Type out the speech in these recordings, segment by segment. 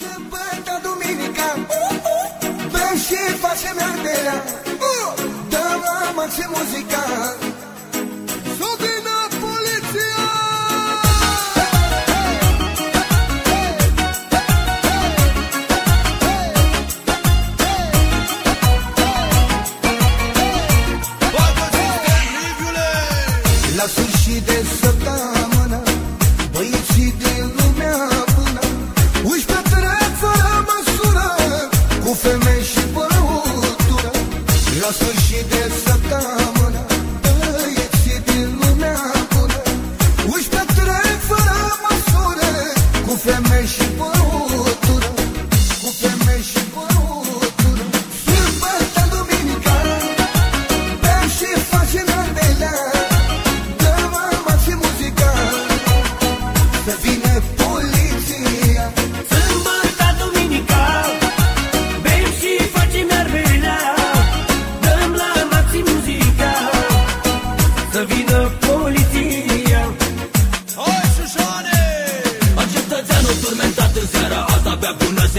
Sâmbătă, duminica Bem și facem arderea. Dăm la maxim muzica Să vină poliția! La sfârșit de săptămână Băieții din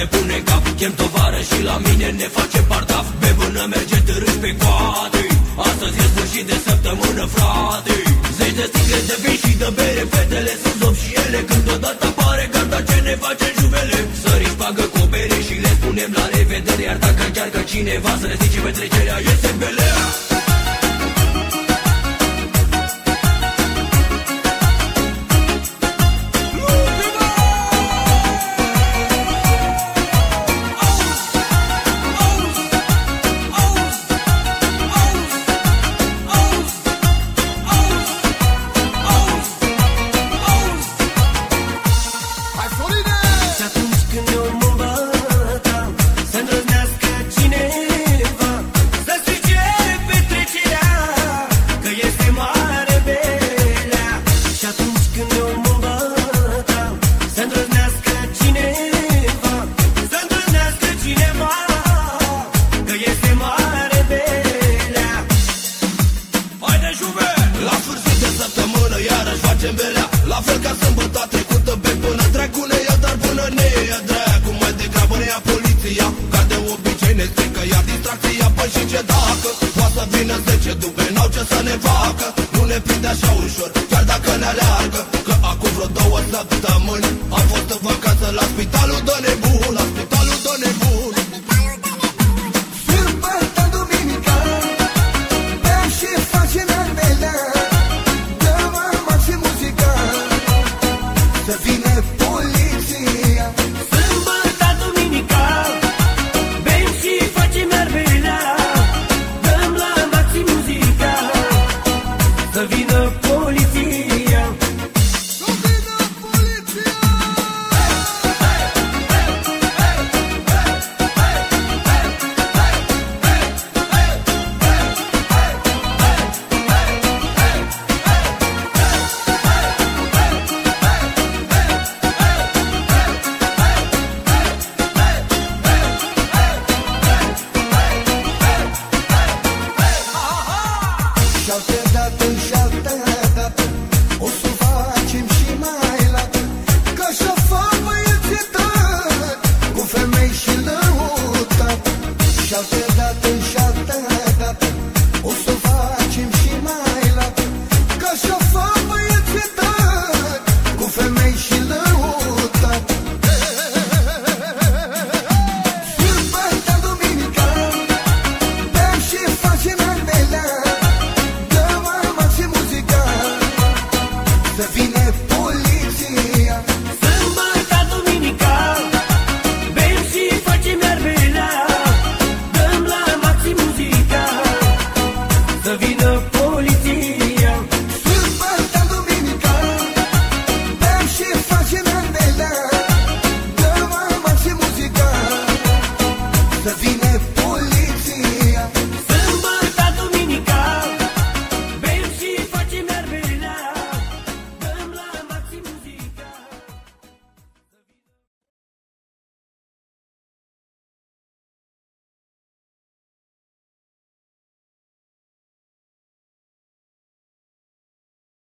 se pune cap Chem tovară și la mine ne face pardaf Be până merge târâși pe coate Astăzi e sfârșit de săptămână, frate. Zeci de sticle de vin și de bere Fetele sunt zop și ele. Când odată apare gata ce ne face în juvele? Săriți pagă cu o bere și le spunem la revedere. Iar dacă încearcă cineva să ne strice petrecerea Este belea distracția, păi și ce dacă Poate să vină 10 dube, n-au ce să ne facă. Nu ne prinde așa ușor, chiar dacă ne aleargă Că acum vreo două săptămâni Am fost în vacanță la spitalul de